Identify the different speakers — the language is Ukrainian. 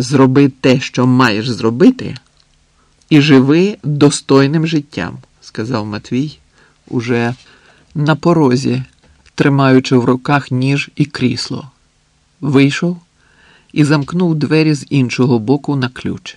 Speaker 1: Зроби те, що маєш зробити, і живи достойним життям, сказав Матвій, уже на порозі, тримаючи в руках ніж і крісло. Вийшов і замкнув двері з іншого боку на ключ.